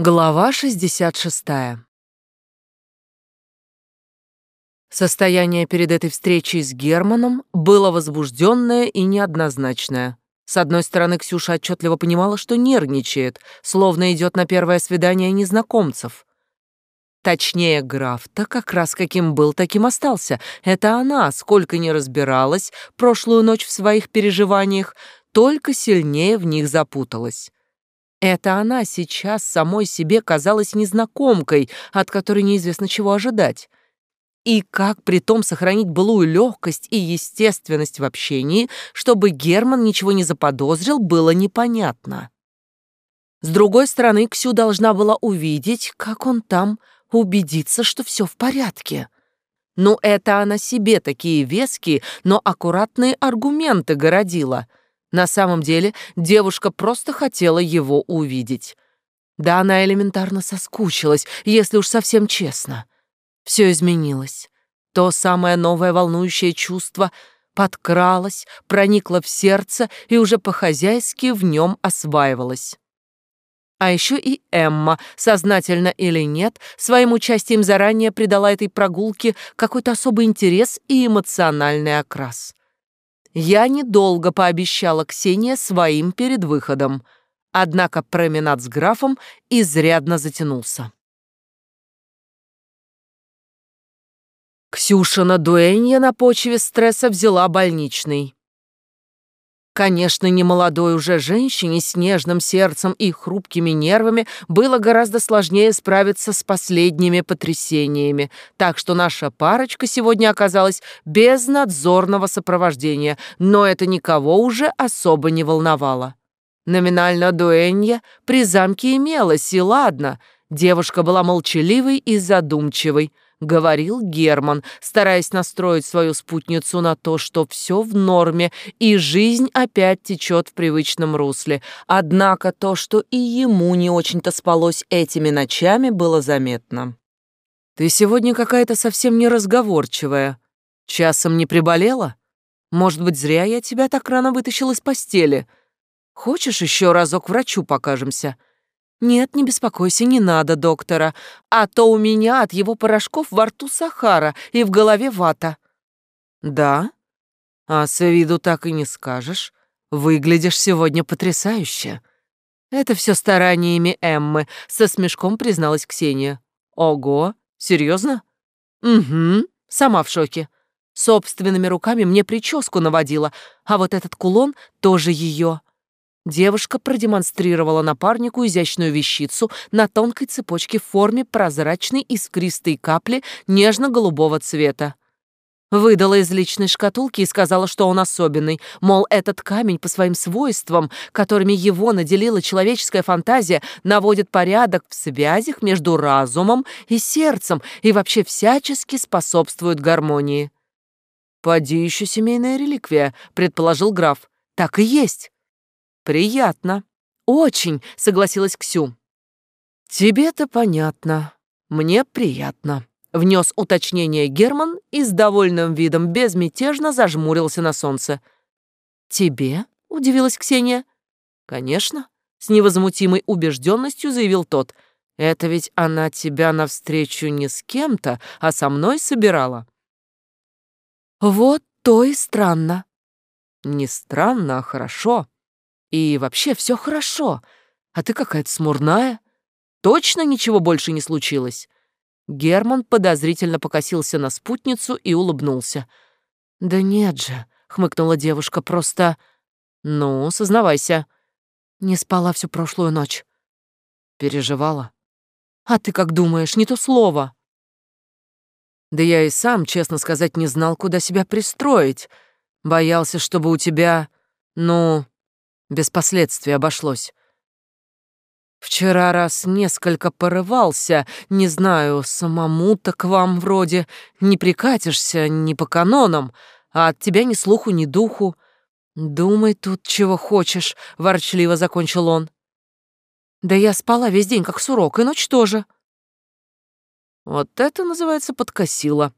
Глава 66. Состояние перед этой встречей с Германом было возбужденное и неоднозначное. С одной стороны, Ксюша отчетливо понимала, что нервничает, словно идет на первое свидание незнакомцев. Точнее, граф-то как раз каким был, таким остался. Это она, сколько не разбиралась прошлую ночь в своих переживаниях, только сильнее в них запуталась. Это она сейчас самой себе казалась незнакомкой, от которой неизвестно чего ожидать. И как при том сохранить былую легкость и естественность в общении, чтобы Герман ничего не заподозрил, было непонятно. С другой стороны, Ксю должна была увидеть, как он там, убедиться, что все в порядке. Ну, это она себе такие веские, но аккуратные аргументы городила — на самом деле девушка просто хотела его увидеть. Да она элементарно соскучилась, если уж совсем честно. Все изменилось. То самое новое волнующее чувство подкралось, проникло в сердце и уже по-хозяйски в нем осваивалось. А еще и Эмма, сознательно или нет, своим участием заранее придала этой прогулке какой-то особый интерес и эмоциональный окрас. Я недолго пообещала Ксения своим перед выходом, однако променад с графом изрядно затянулся. Ксюшина дуэнья на почве стресса взяла больничный. Конечно, немолодой уже женщине с нежным сердцем и хрупкими нервами было гораздо сложнее справиться с последними потрясениями, так что наша парочка сегодня оказалась без надзорного сопровождения, но это никого уже особо не волновало. Номинально дуэнья при замке имелась, и ладно, девушка была молчаливой и задумчивой, — говорил Герман, стараясь настроить свою спутницу на то, что все в норме, и жизнь опять течет в привычном русле. Однако то, что и ему не очень-то спалось этими ночами, было заметно. «Ты сегодня какая-то совсем неразговорчивая. Часом не приболела? Может быть, зря я тебя так рано вытащил из постели? Хочешь, еще разок врачу покажемся?» «Нет, не беспокойся, не надо доктора, а то у меня от его порошков во рту сахара и в голове вата». «Да? А с виду так и не скажешь. Выглядишь сегодня потрясающе». «Это все стараниями Эммы», — со смешком призналась Ксения. «Ого, серьезно? «Угу, сама в шоке. Собственными руками мне прическу наводила, а вот этот кулон тоже ее. Девушка продемонстрировала напарнику изящную вещицу на тонкой цепочке в форме прозрачной искристой капли нежно-голубого цвета. Выдала из личной шкатулки и сказала, что он особенный, мол, этот камень по своим свойствам, которыми его наделила человеческая фантазия, наводит порядок в связях между разумом и сердцем и вообще всячески способствует гармонии. «Поди еще семейная реликвия», — предположил граф. «Так и есть». «Приятно. Очень», — согласилась Ксю. «Тебе-то понятно. Мне приятно», — внес уточнение Герман и с довольным видом безмятежно зажмурился на солнце. «Тебе?» — удивилась Ксения. «Конечно», — с невозмутимой убежденностью заявил тот. «Это ведь она тебя навстречу не с кем-то, а со мной собирала». «Вот то и странно». «Не странно, а хорошо», и вообще все хорошо. А ты какая-то смурная. Точно ничего больше не случилось?» Герман подозрительно покосился на спутницу и улыбнулся. «Да нет же», — хмыкнула девушка, — «просто...» «Ну, сознавайся». «Не спала всю прошлую ночь». «Переживала?» «А ты как думаешь, не то слово?» «Да я и сам, честно сказать, не знал, куда себя пристроить. Боялся, чтобы у тебя, ну, без последствий обошлось. Вчера раз несколько порывался, не знаю, самому-то к вам вроде не прикатишься, не по канонам, а от тебя ни слуху, ни духу. Думай тут, чего хочешь, — ворчливо закончил он. Да я спала весь день, как сурок, и ночь тоже. Вот это называется подкосило.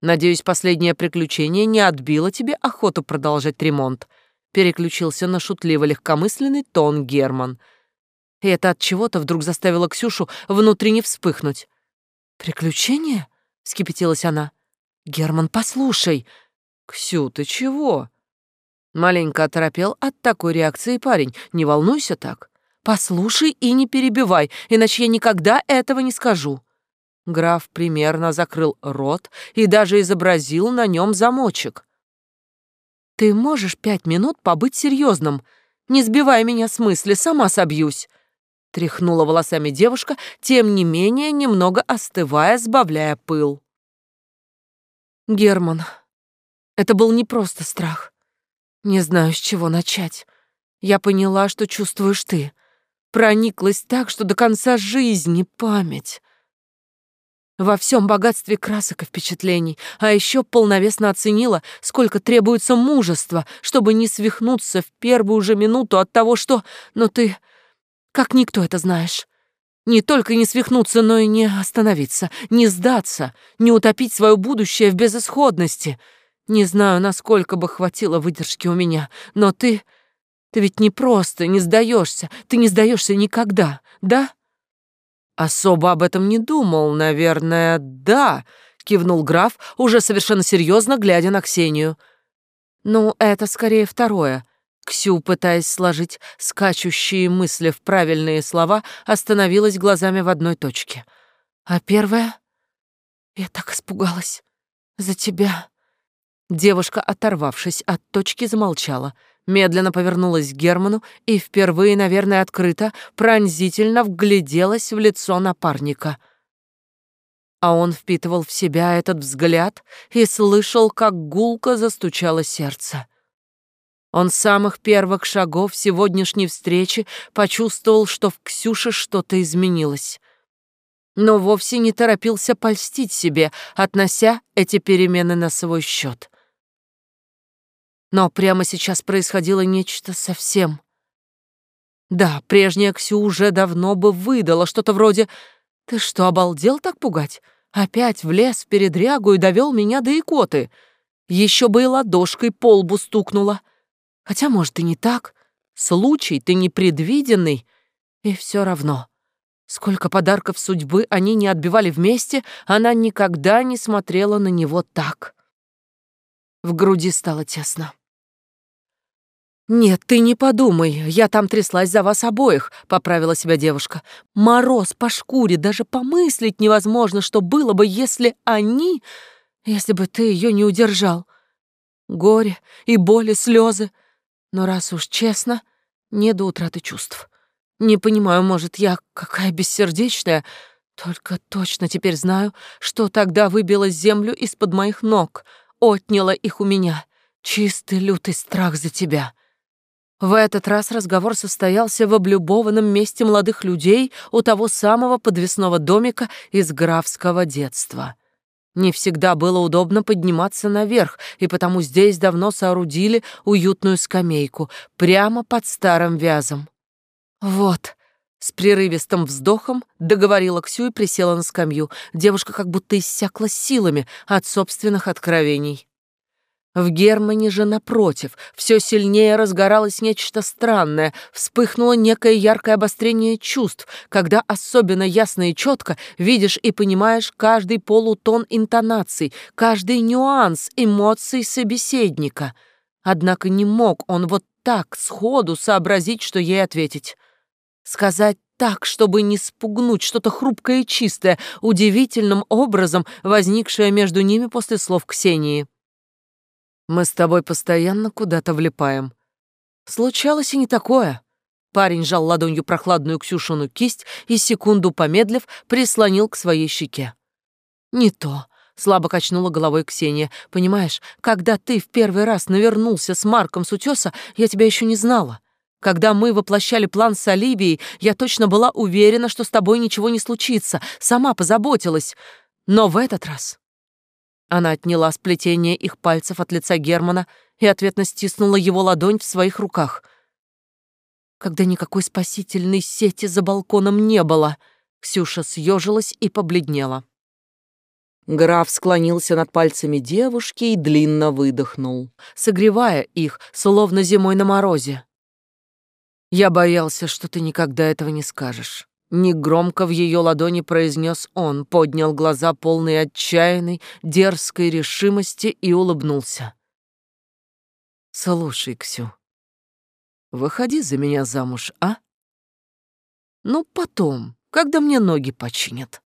Надеюсь, последнее приключение не отбило тебе охоту продолжать ремонт. Переключился на шутливо-легкомысленный тон Герман. И это от чего-то вдруг заставило Ксюшу внутренне вспыхнуть. «Приключения?» — скипятилась она. «Герман, послушай!» «Ксю, ты чего?» Маленько оторопел от такой реакции парень. «Не волнуйся так. Послушай и не перебивай, иначе я никогда этого не скажу». Граф примерно закрыл рот и даже изобразил на нем замочек. «Ты можешь пять минут побыть серьезным? Не сбивай меня с мысли, сама собьюсь». Тряхнула волосами девушка, тем не менее немного остывая, сбавляя пыл. Герман, это был не просто страх. Не знаю, с чего начать. Я поняла, что чувствуешь ты. Прониклась так, что до конца жизни память. Во всем богатстве красок и впечатлений, а еще полновесно оценила, сколько требуется мужества, чтобы не свихнуться в первую же минуту от того, что... Но ты... Как никто это знаешь. Не только не свихнуться, но и не остановиться, не сдаться, не утопить свое будущее в безысходности — не знаю, насколько бы хватило выдержки у меня, но ты... Ты ведь не просто не сдаешься, ты не сдаешься никогда, да? Особо об этом не думал, наверное, да, кивнул граф, уже совершенно серьезно глядя на Ксению. Ну, это скорее второе. Ксю, пытаясь сложить скачущие мысли в правильные слова, остановилась глазами в одной точке. А первое... Я так испугалась. За тебя. Девушка, оторвавшись от точки, замолчала, медленно повернулась к Герману и впервые, наверное, открыто, пронзительно вгляделась в лицо напарника. А он впитывал в себя этот взгляд и слышал, как гулко застучало сердце. Он с самых первых шагов сегодняшней встречи почувствовал, что в Ксюше что-то изменилось но вовсе не торопился польстить себе, относя эти перемены на свой счет. Но прямо сейчас происходило нечто совсем. Да, прежняя Ксю уже давно бы выдала что-то вроде «Ты что, обалдел так пугать? Опять влез в передрягу и довел меня до икоты. Еще бы и ладошкой по лбу стукнула. Хотя, может, и не так. Случай ты непредвиденный. И все равно. Сколько подарков судьбы они не отбивали вместе, она никогда не смотрела на него так. В груди стало тесно. «Нет, ты не подумай, я там тряслась за вас обоих», — поправила себя девушка. «Мороз по шкуре, даже помыслить невозможно, что было бы, если они... Если бы ты ее не удержал. Горе и боли, слезы. Но раз уж честно, не до утраты чувств. Не понимаю, может, я какая бессердечная, только точно теперь знаю, что тогда выбила землю из-под моих ног, отняла их у меня. Чистый лютый страх за тебя». В этот раз разговор состоялся в облюбованном месте молодых людей у того самого подвесного домика из графского детства. Не всегда было удобно подниматься наверх, и потому здесь давно соорудили уютную скамейку прямо под старым вязом. «Вот», — с прерывистым вздохом договорила Ксю и присела на скамью. Девушка как будто иссякла силами от собственных откровений. В Германе же, напротив, все сильнее разгоралось нечто странное, вспыхнуло некое яркое обострение чувств, когда особенно ясно и четко видишь и понимаешь каждый полутон интонаций, каждый нюанс эмоций собеседника. Однако не мог он вот так сходу сообразить, что ей ответить. Сказать так, чтобы не спугнуть что-то хрупкое и чистое, удивительным образом возникшее между ними после слов Ксении. Мы с тобой постоянно куда-то влипаем. Случалось и не такое. Парень жал ладонью прохладную Ксюшину кисть и, секунду помедлив, прислонил к своей щеке. «Не то», — слабо качнула головой Ксения. «Понимаешь, когда ты в первый раз навернулся с Марком с утеса, я тебя еще не знала. Когда мы воплощали план с Оливией, я точно была уверена, что с тобой ничего не случится, сама позаботилась. Но в этот раз она отняла сплетение их пальцев от лица Германа и ответно стиснула его ладонь в своих руках. Когда никакой спасительной сети за балконом не было, Ксюша съежилась и побледнела. Граф склонился над пальцами девушки и длинно выдохнул, согревая их, словно зимой на морозе. Я боялся, что ты никогда этого не скажешь. Негромко в ее ладони произнес он, поднял глаза, полные отчаянной, дерзкой решимости и улыбнулся. «Слушай, Ксю, выходи за меня замуж, а? Ну, потом, когда мне ноги починят».